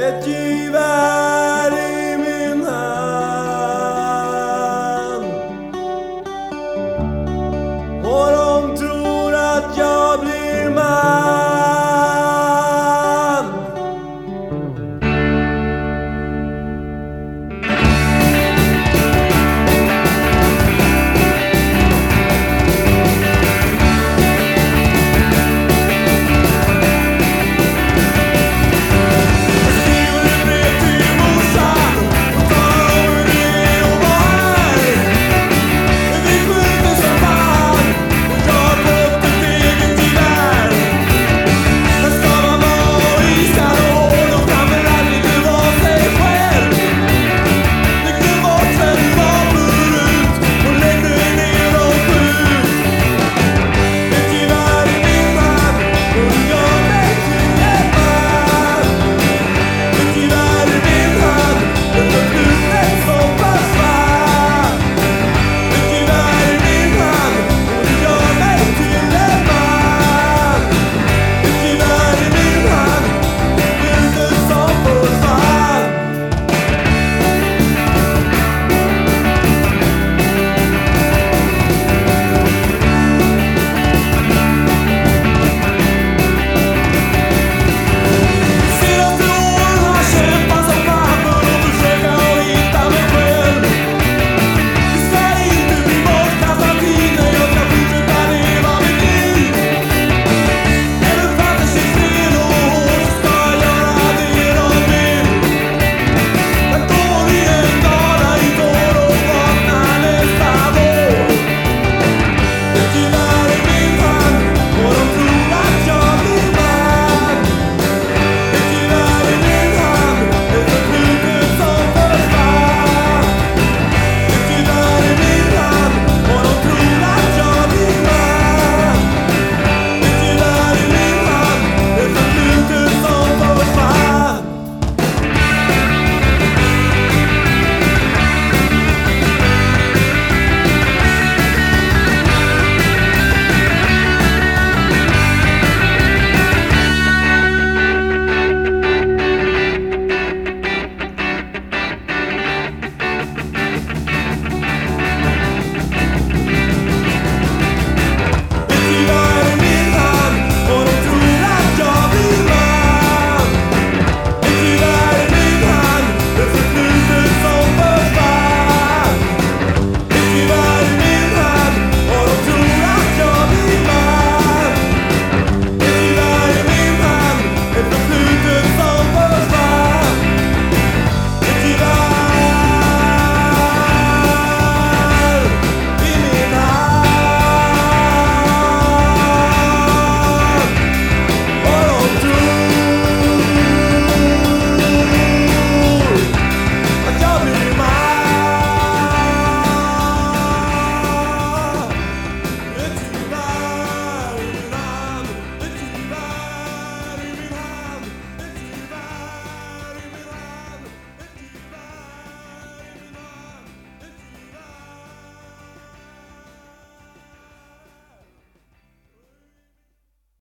Let you